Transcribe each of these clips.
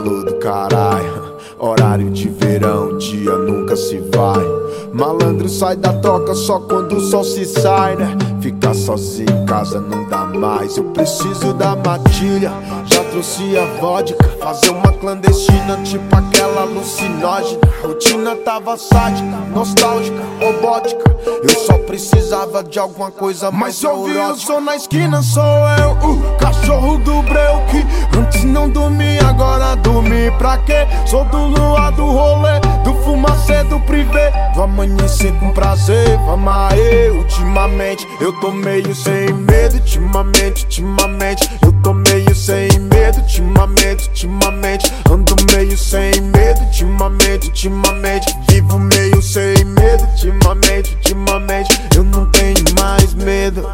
calor do caralho. Horário de verão, dia nunca se vai. Malandro sai da toca só quando o sol se sai, né? Ficar sozinho em casa não dá mais. Eu preciso da matilha, já trouxe a vodka. Fazer uma clandestina, tipo aquela alucinógena. Rotina tava sádica, nostálgica, robótica. Eu só precisava de alguma coisa mais. Mas eu vi o som na esquina, sou eu, o cachorro do agora dormi pra quê? Sou do lua do rolê, do fumacê do privê. Do amanhecer com prazer, vamos aí. Ultimamente eu tô meio sem medo, ultimamente, ultimamente eu tô meio sem medo, ultimamente, ultimamente ando meio sem medo, ultimamente, ultimamente vivo meio sem medo, ultimamente, ultimamente eu não tenho mais medo.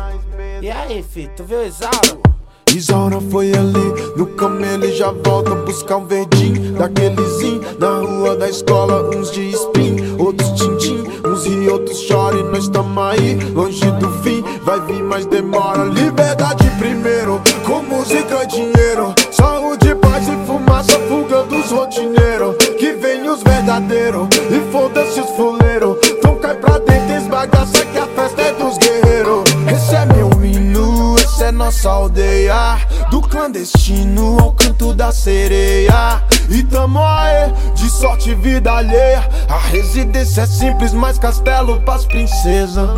E aí, filho, tu viu o Isauro? Isaura foi ali, no camelo e já volta buscar um verdinho Daquelezinho, na rua da escola, uns de spin, outros tintim Uns ri, outros choram e nós tamo aí, longe do fim Vai vir, mas demora, liberdade primeiro Com música e dinheiro, saúde, paz e fumaça Fuga dos rotineiros, que vem os verdadeiros E foda-se os fuleiros, então cai pra dentro, esbagaça que a nossa aldeia. Do clandestino ao canto da sereia. E tamo aí, de sorte vida alheia. A residência é simples, mas castelo pras princesas.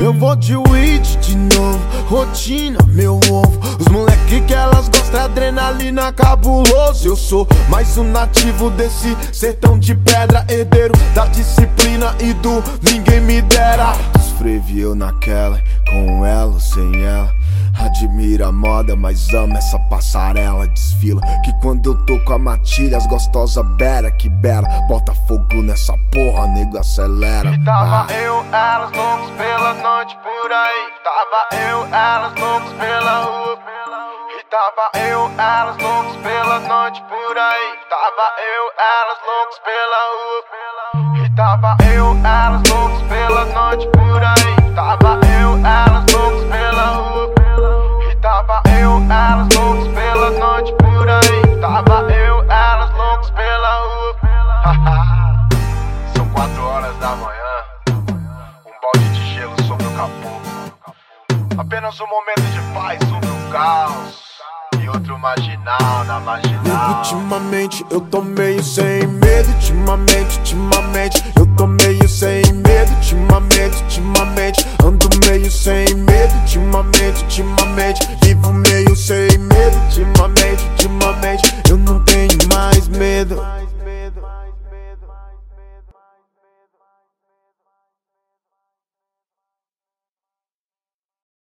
Eu vou de weed de novo, rotina, meu ovo. Os moleque que elas gostam é adrenalina cabuloso. Eu sou mais um nativo desse sertão de pedra Herdeiro da disciplina e do ninguém me dera Escrevi eu naquela, com ela ou sem ela Admira a moda, mas ama essa passarela Desfila, que quando eu tô com a matilha As gostosa bera, que bela Bota fogo nessa porra, nego acelera E tava eu, elas loucos pela noite por aí. Tava eu, elas loucos pela rua. E tava eu, elas loucos pela noite por aí. Tava eu, elas loucos pela rua. E tava eu, elas loucos pela noite por aí. Apenas um momento de paz sobre o caos. E outro marginal na marginal. Ultimamente eu tô meio sem medo Ultimamente, ultimamente eu tô meio sem medo Ultimamente, ultimamente ando meio sem medo Ultimamente, ultimamente vivo meio sem medo Ultimamente